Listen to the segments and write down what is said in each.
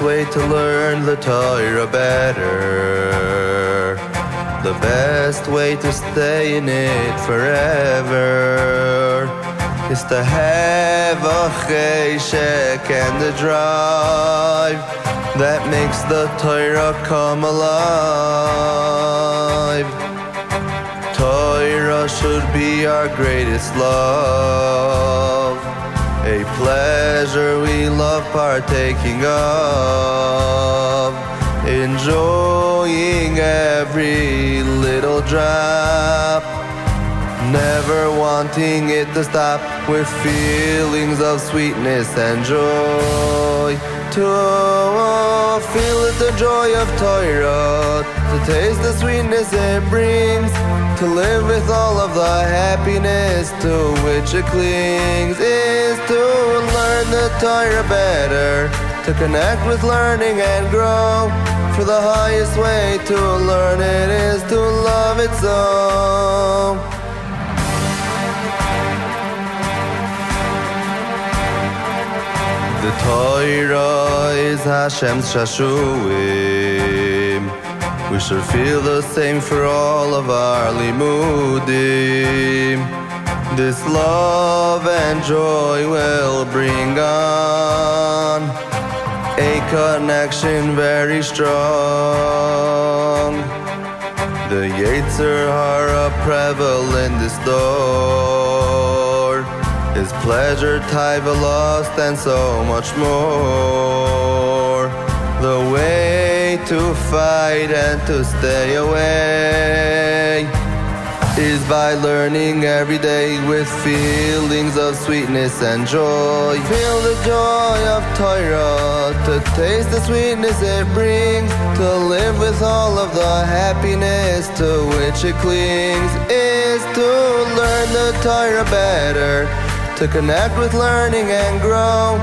to learn the Torah better. The best way to stay in it forever is to have a cheshek and a drive that makes the Torah come alive. Torah should be our greatest love, a pleasure we love partaking of, enjoying every little drop. Never wanting it to stop with feelings of sweetness and joy. To feel it, the joy of Torah, to taste the sweetness it brings, to live with all of the happiness to which it clings, is to learn the Torah better, to connect with learning and grow. For the highest way to learn it is to love it so. The Torah is Hashem's Shashuim. We should feel the same for all of our limudim. This love and joy will bring on a connection very strong. The Yetzer Hara prevalent this door. His pleasure, taiva lost, and so much more. The way to fight and to stay away is by learning every day with feelings of sweetness and joy. Feel the joy of Torah, to taste the sweetness it brings, to live with all of the happiness to which it clings, is to learn the Torah better, to connect with learning and grow.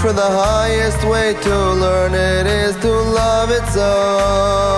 For the highest way to learn it is to love it so.